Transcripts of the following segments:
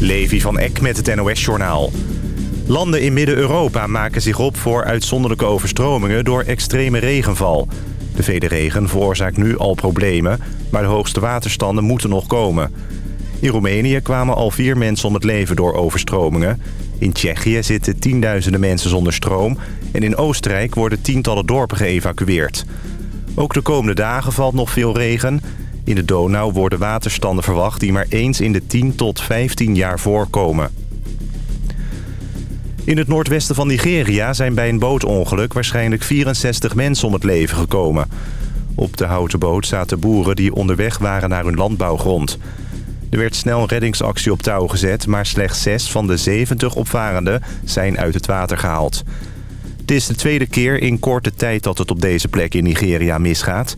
Levi van Eck met het NOS-journaal. Landen in Midden-Europa maken zich op voor uitzonderlijke overstromingen door extreme regenval. De vele regen veroorzaakt nu al problemen, maar de hoogste waterstanden moeten nog komen. In Roemenië kwamen al vier mensen om het leven door overstromingen. In Tsjechië zitten tienduizenden mensen zonder stroom... en in Oostenrijk worden tientallen dorpen geëvacueerd. Ook de komende dagen valt nog veel regen. In de Donau worden waterstanden verwacht die maar eens in de 10 tot 15 jaar voorkomen. In het noordwesten van Nigeria zijn bij een bootongeluk waarschijnlijk 64 mensen om het leven gekomen. Op de houten boot zaten boeren die onderweg waren naar hun landbouwgrond. Er werd snel een reddingsactie op touw gezet, maar slechts 6 van de 70 opvarenden zijn uit het water gehaald. Het is de tweede keer in korte tijd dat het op deze plek in Nigeria misgaat.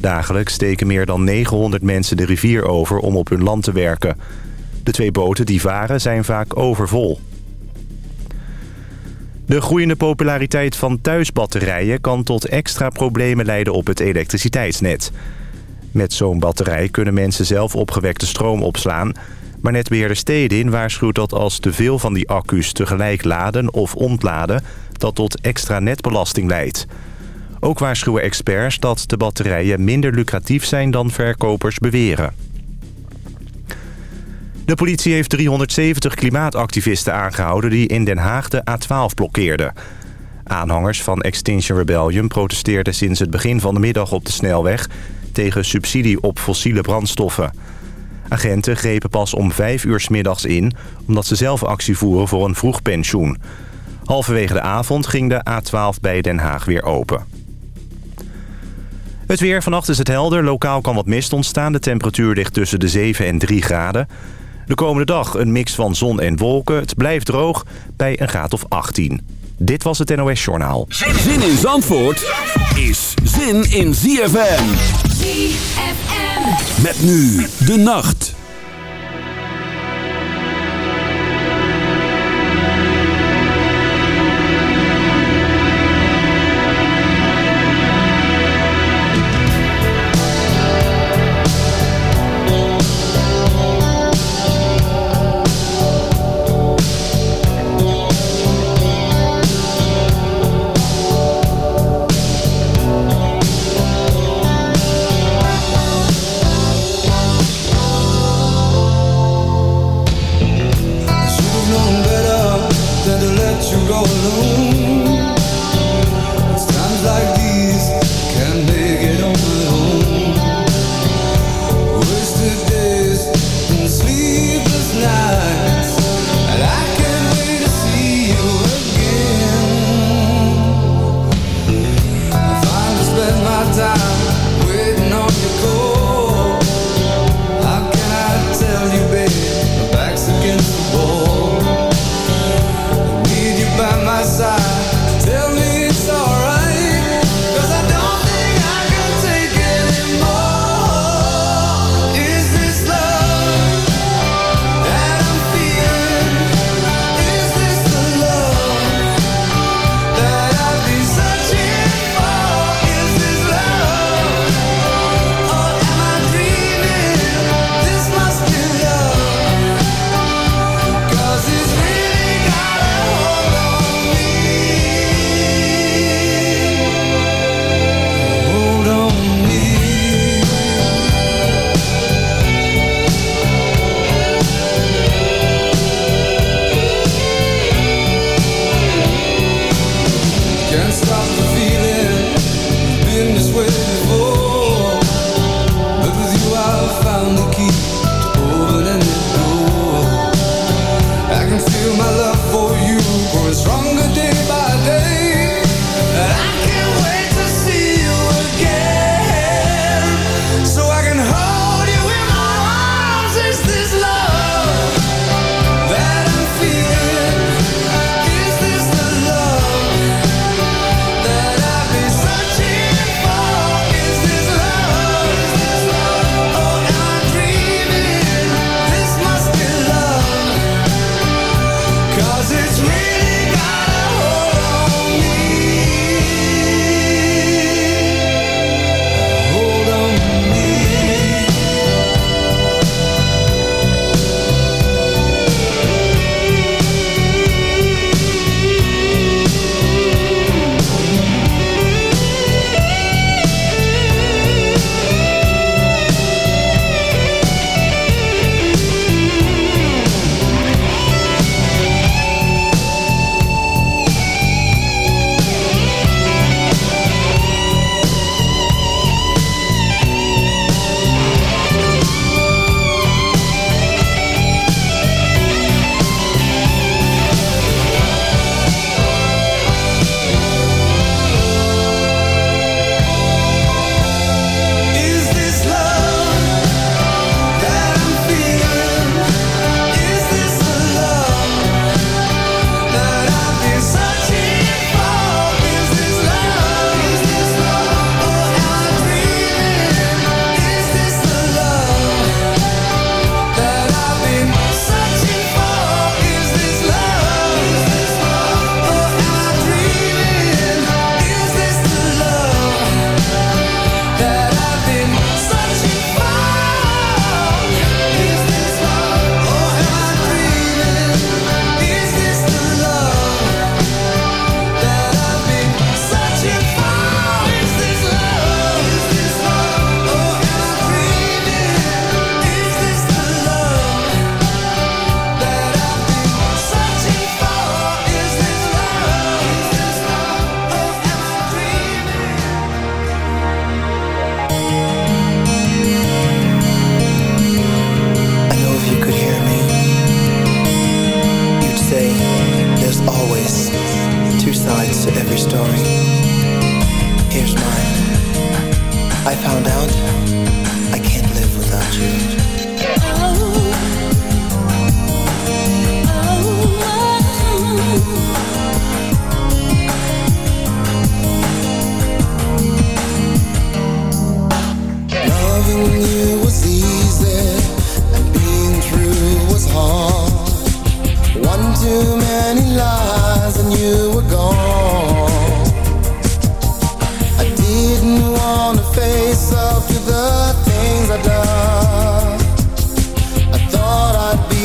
Dagelijks steken meer dan 900 mensen de rivier over om op hun land te werken. De twee boten die varen zijn vaak overvol. De groeiende populariteit van thuisbatterijen kan tot extra problemen leiden op het elektriciteitsnet. Met zo'n batterij kunnen mensen zelf opgewekte stroom opslaan... maar netbeheerder Stedin waarschuwt dat als te veel van die accu's tegelijk laden of ontladen... dat tot extra netbelasting leidt. Ook waarschuwen experts dat de batterijen minder lucratief zijn dan verkopers beweren. De politie heeft 370 klimaatactivisten aangehouden die in Den Haag de A12 blokkeerden. Aanhangers van Extinction Rebellion protesteerden sinds het begin van de middag op de snelweg... tegen subsidie op fossiele brandstoffen. Agenten grepen pas om 5 uur s middags in... omdat ze zelf actie voeren voor een vroeg pensioen. Halverwege de avond ging de A12 bij Den Haag weer open. Het weer. Vannacht is het helder. Lokaal kan wat mist ontstaan. De temperatuur ligt tussen de 7 en 3 graden. De komende dag een mix van zon en wolken. Het blijft droog bij een graad of 18. Dit was het NOS Journaal. Zin in Zandvoort is zin in ZFM. ZFM. Met nu de nacht.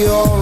you're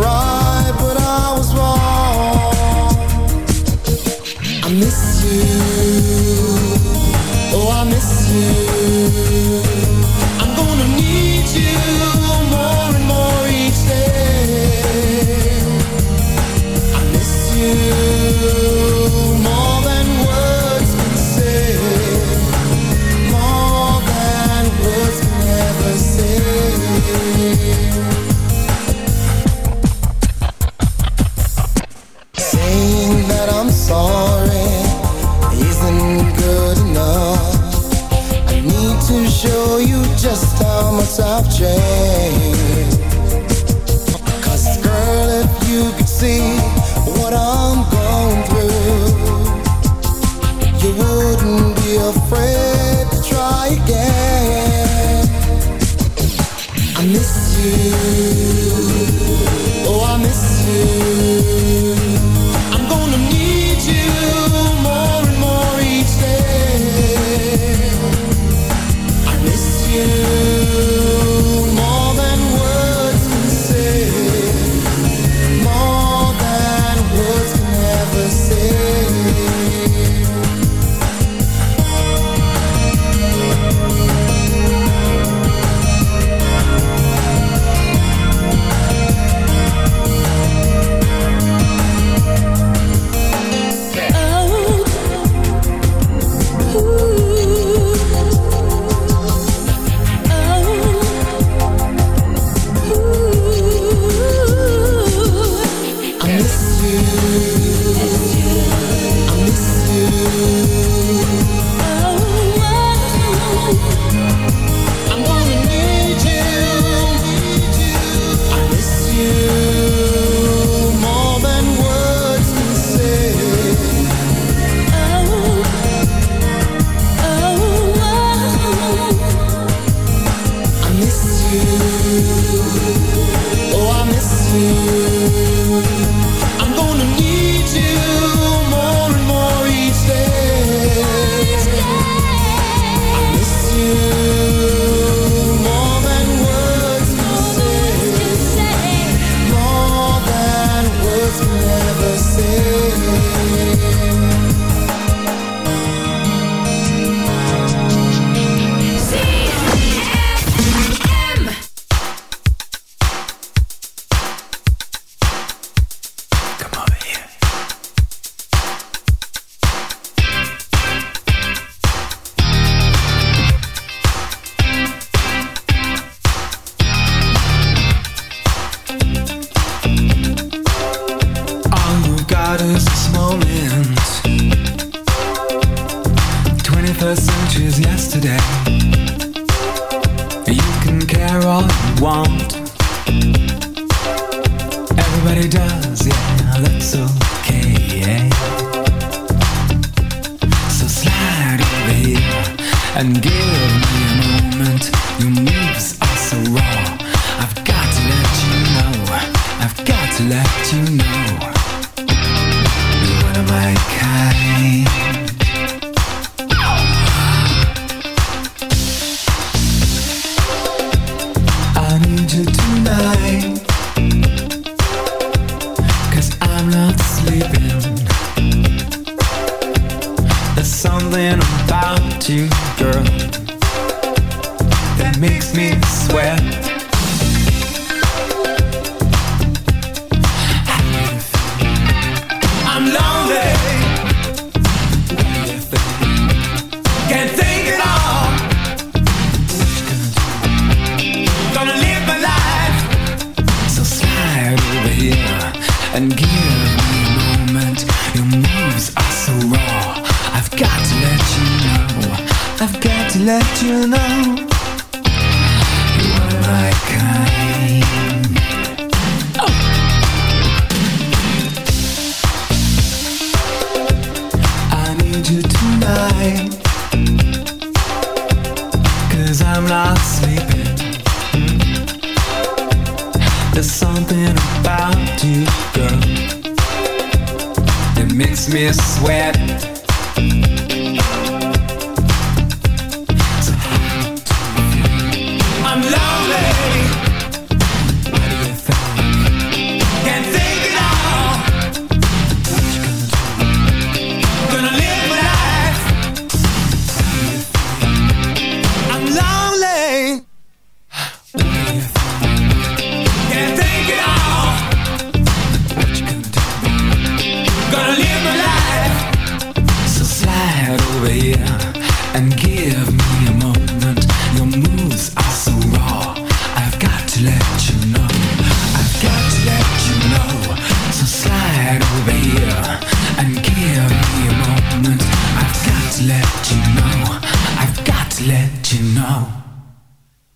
I've got to let you know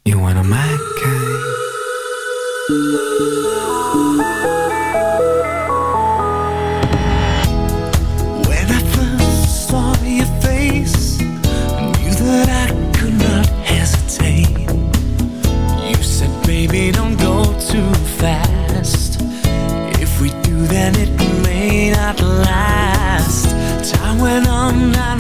you're one of my kind. When I first saw your face, knew that I could not hesitate. You said, "Baby, don't go too fast. If we do, then it may not last." Time went on.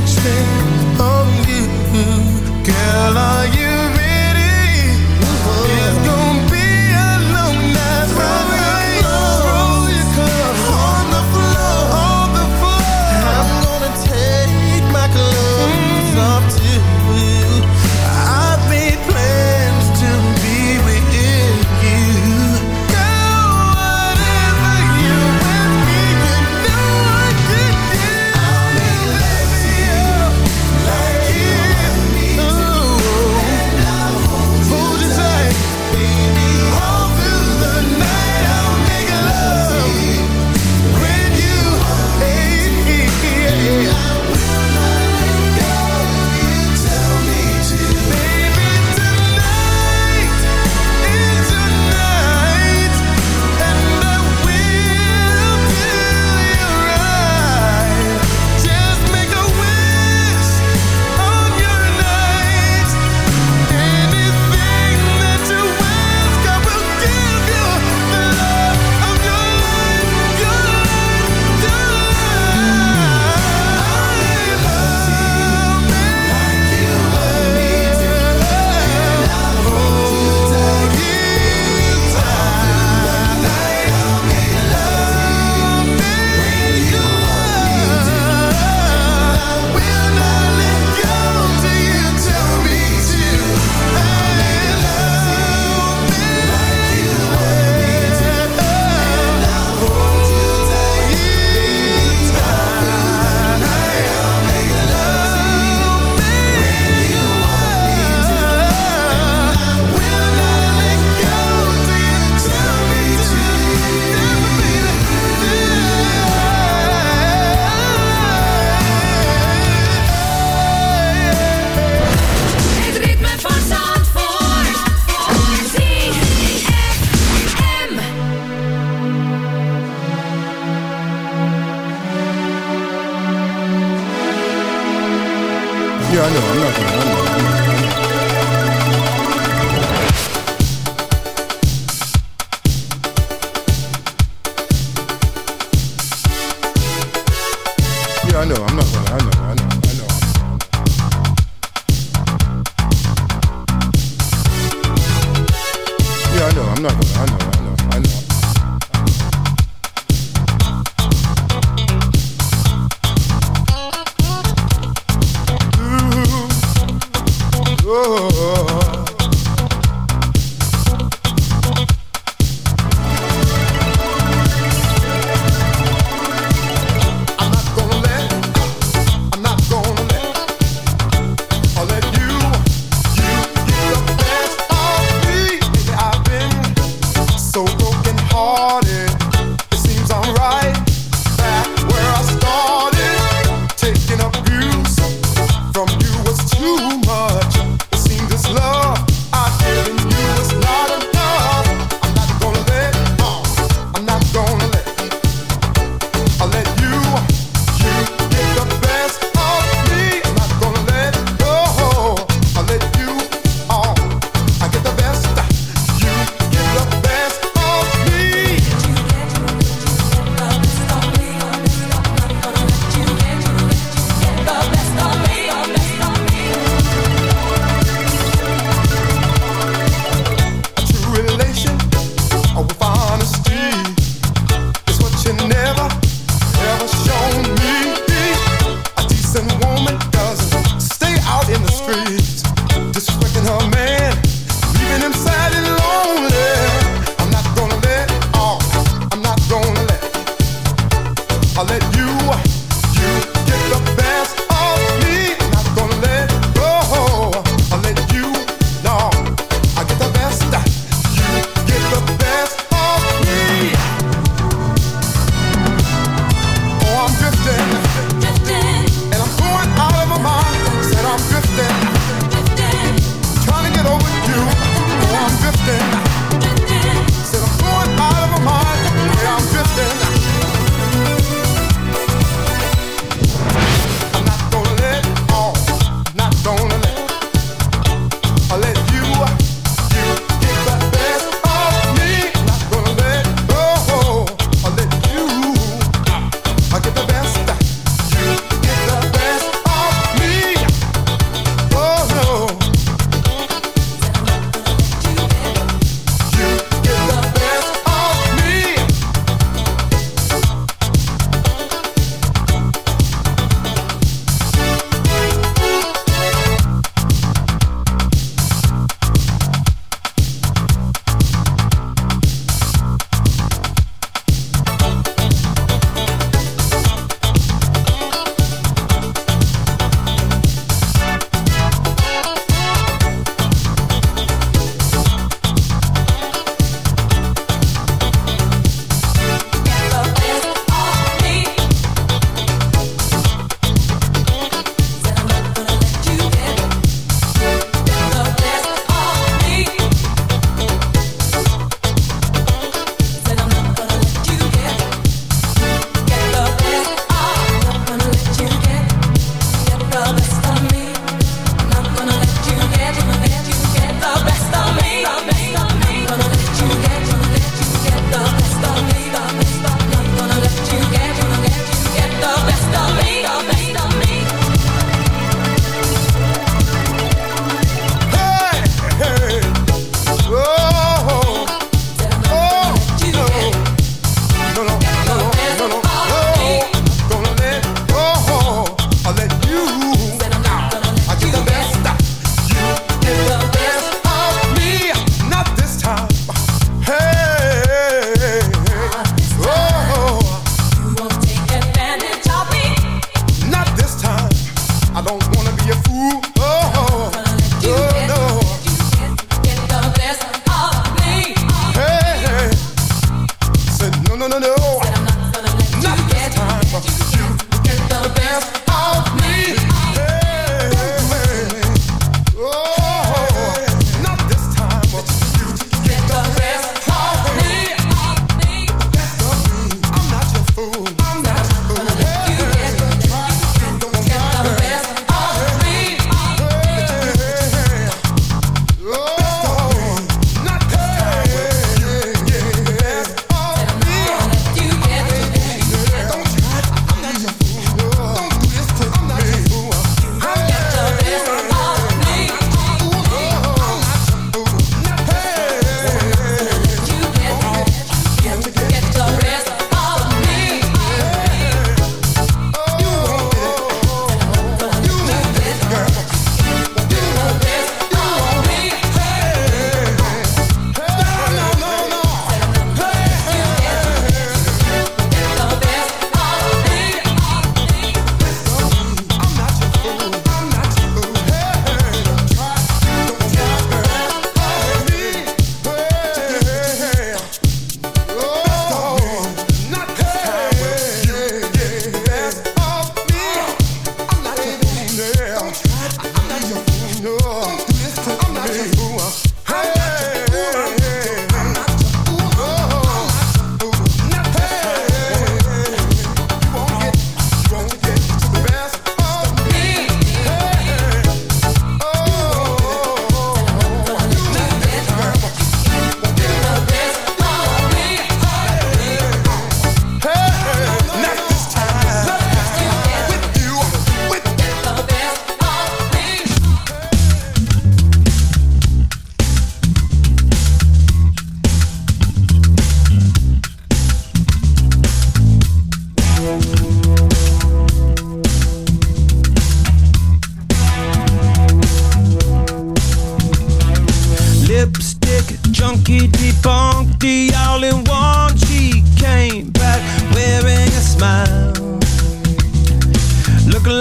instead you, girl. I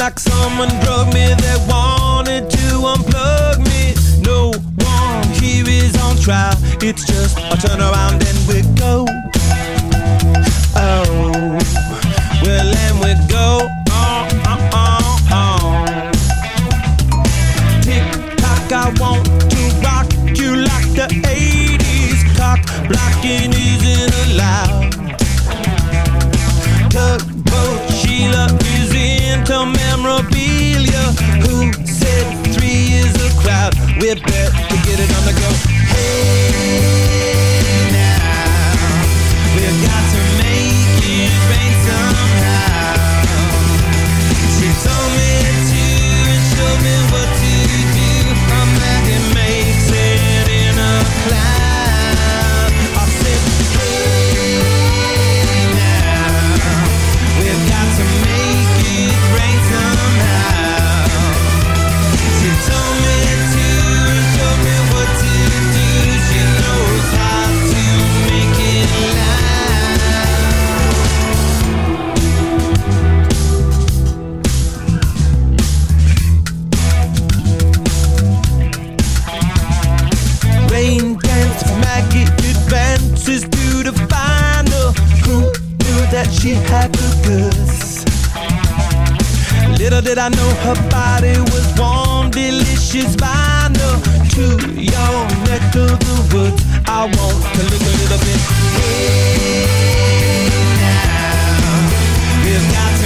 like someone drugged me they wanted to unplug me. No one here is on trial. It's just a turn around, and we go. We're built to get it on the go. Hey. she had the goods. Little did I know her body was warm, delicious by no to your neck of the woods. I want to look a little bit. Hey now, we've got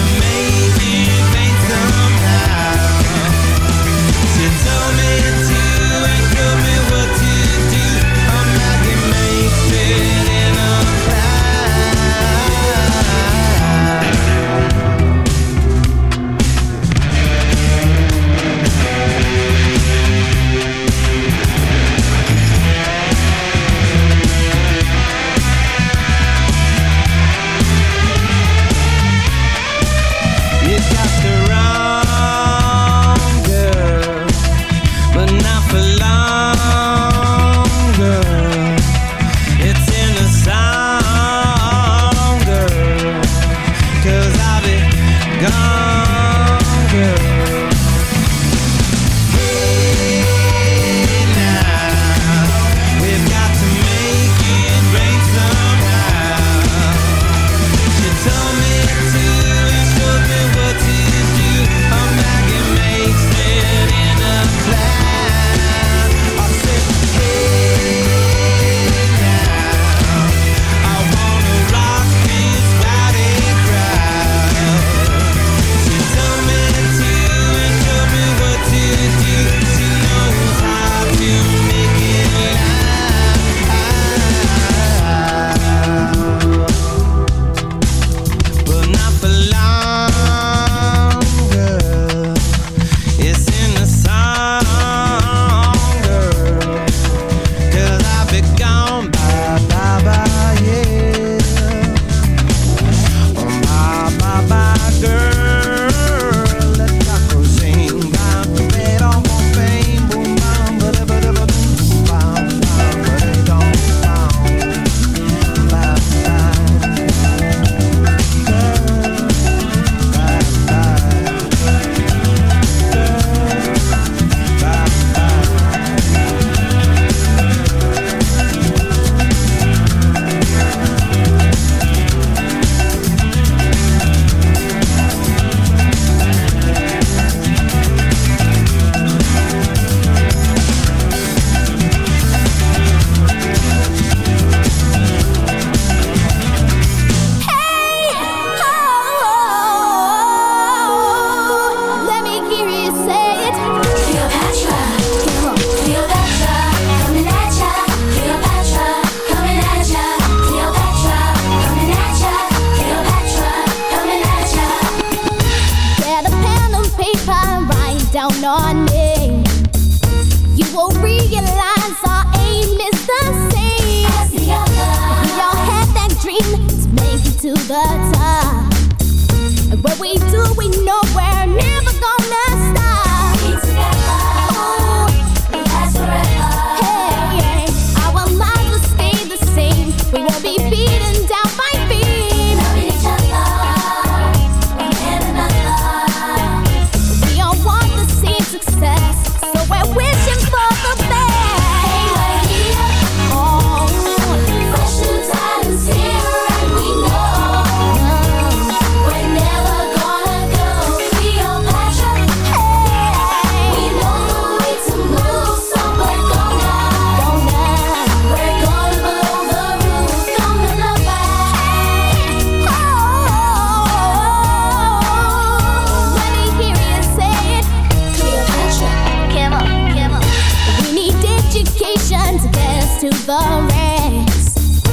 to the rest.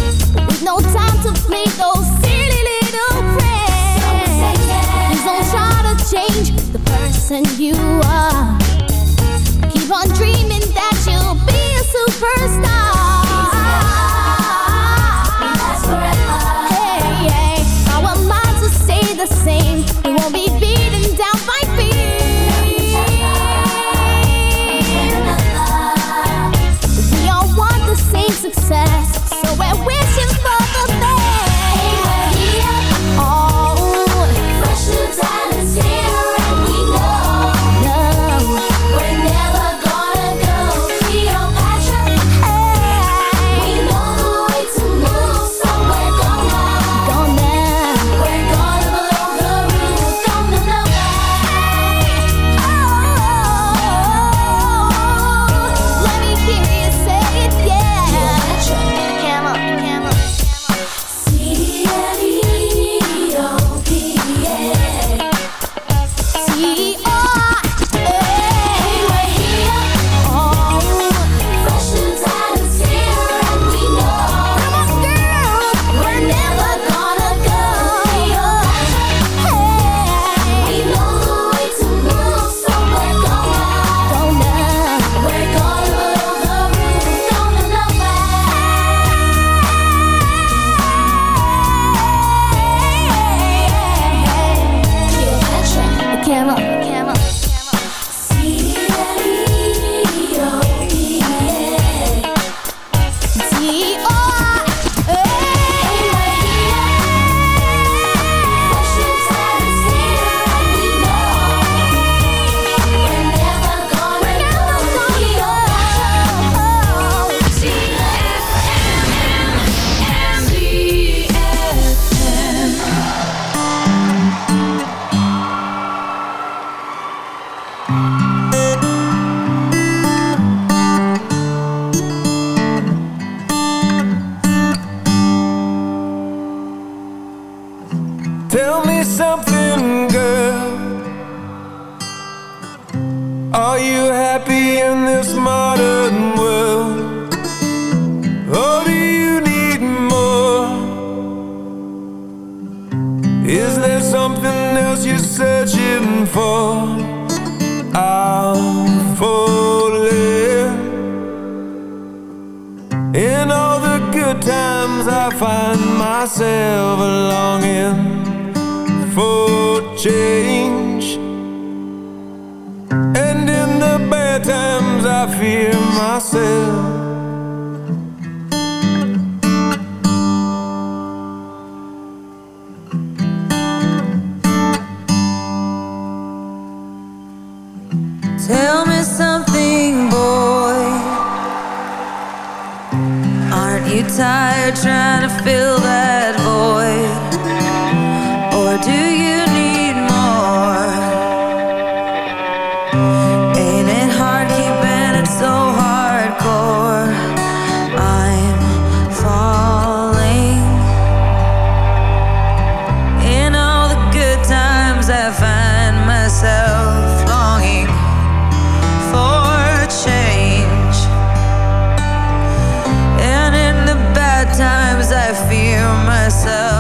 With no time to play those silly little friends Please don't try to change the person you are. Keep on dreaming that you'll be a superstar. myself.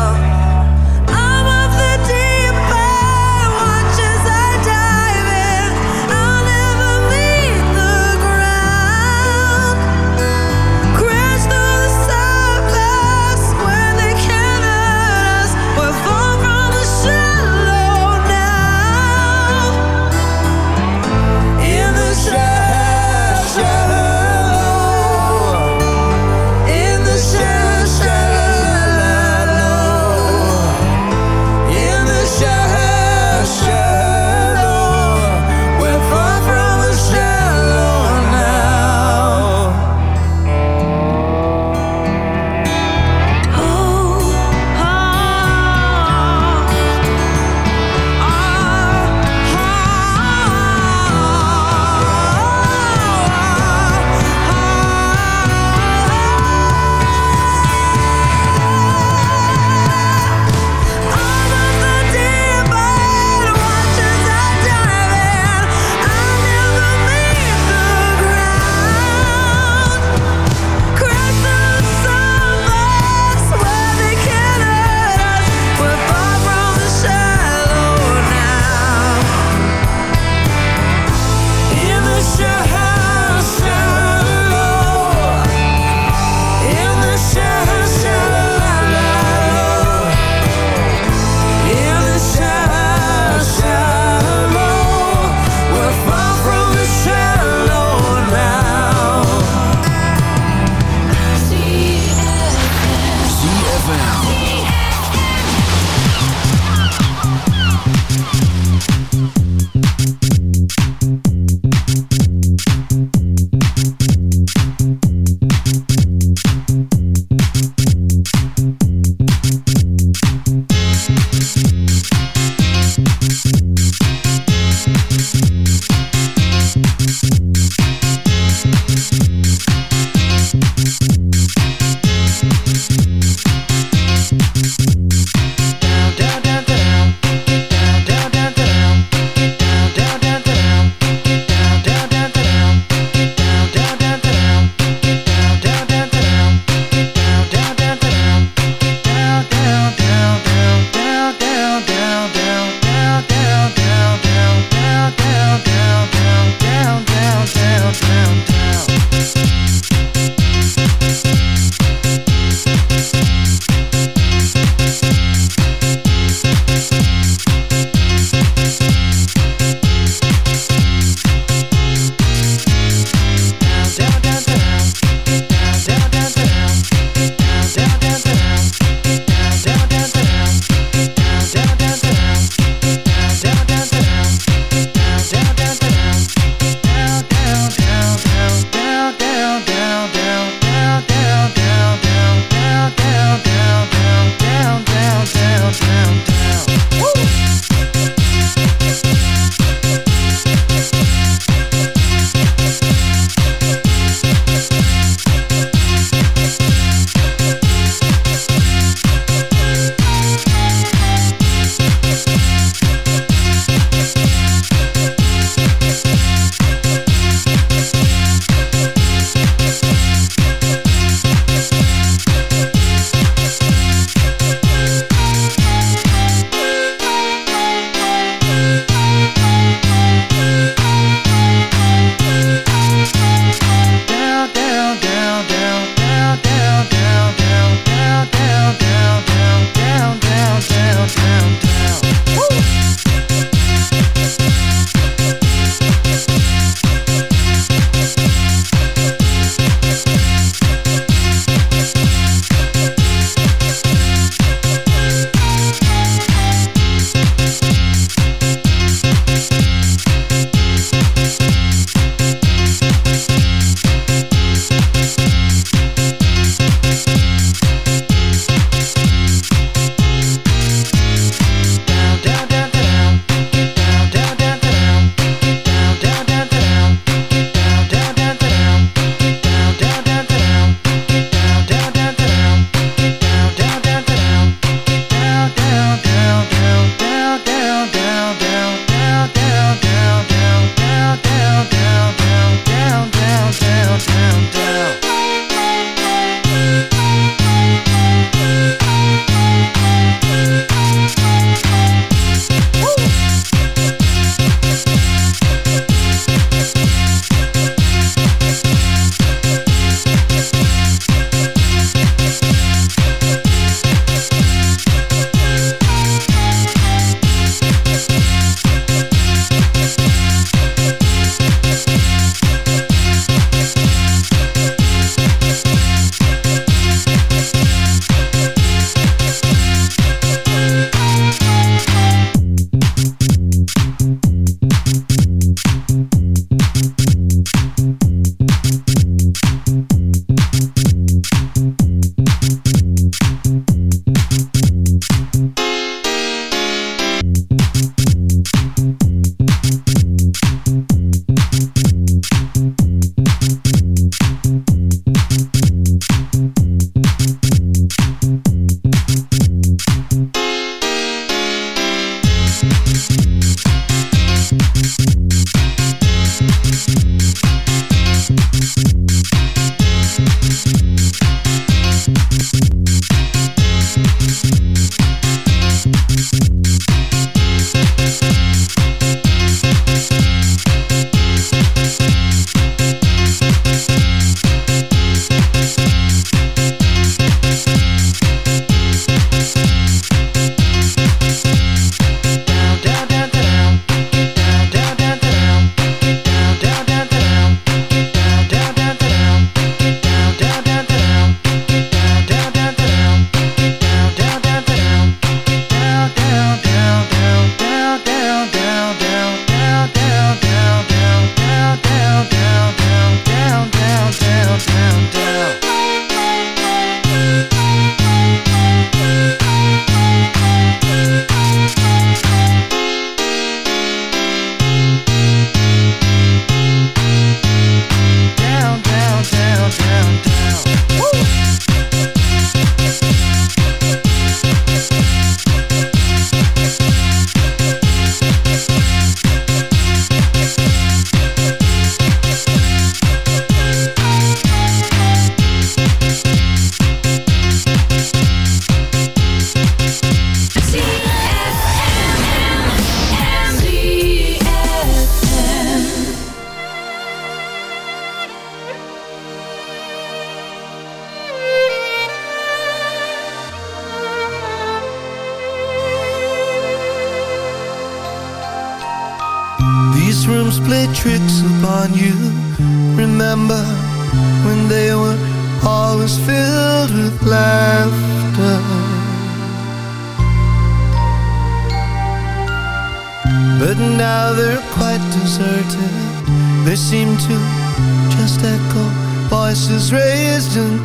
voices raised in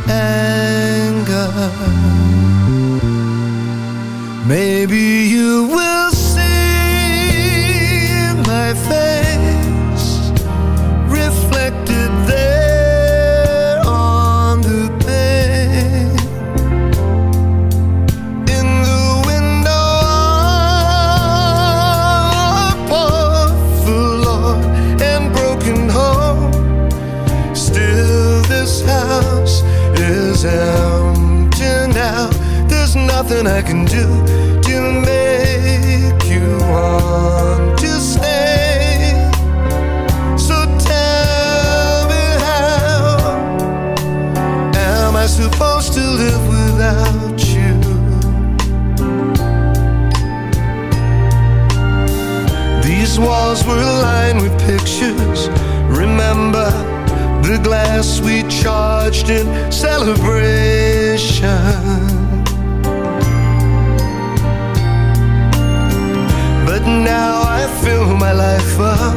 life up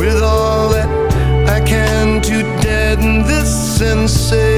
with all that I can to deaden this sensation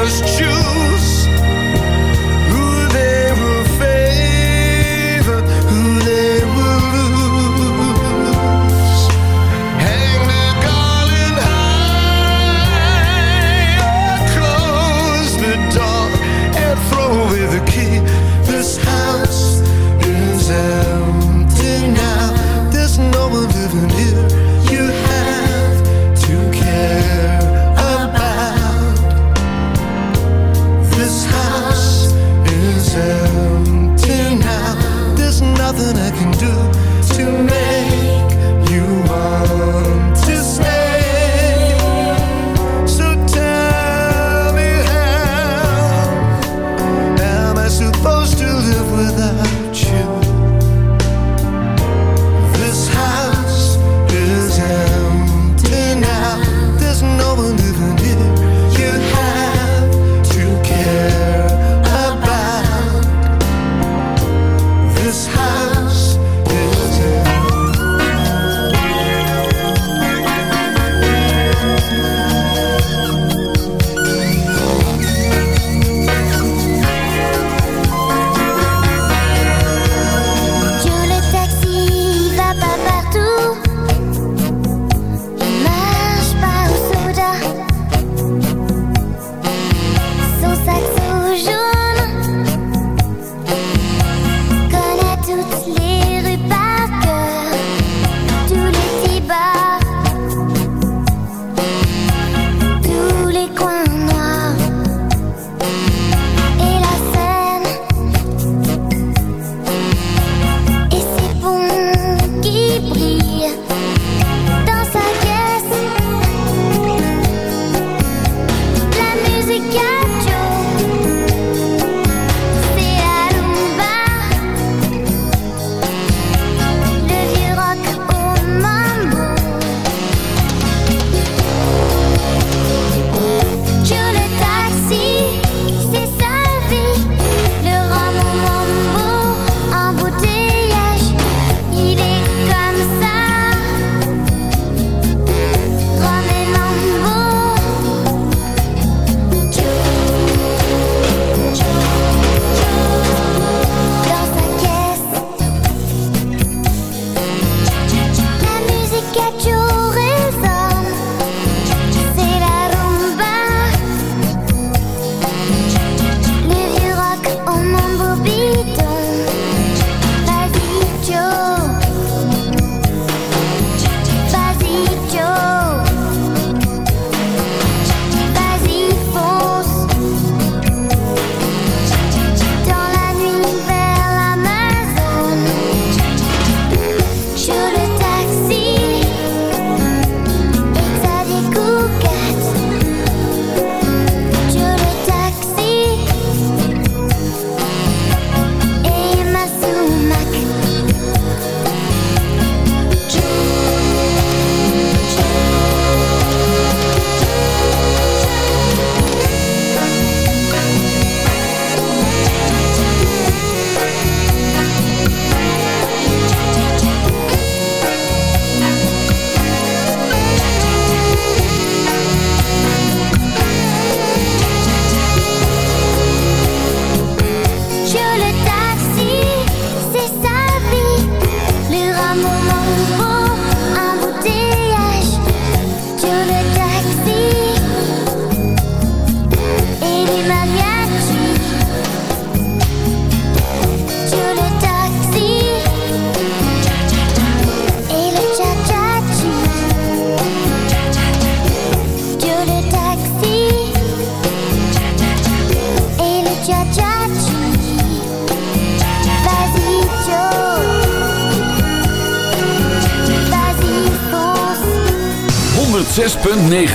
Christmas June.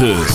9.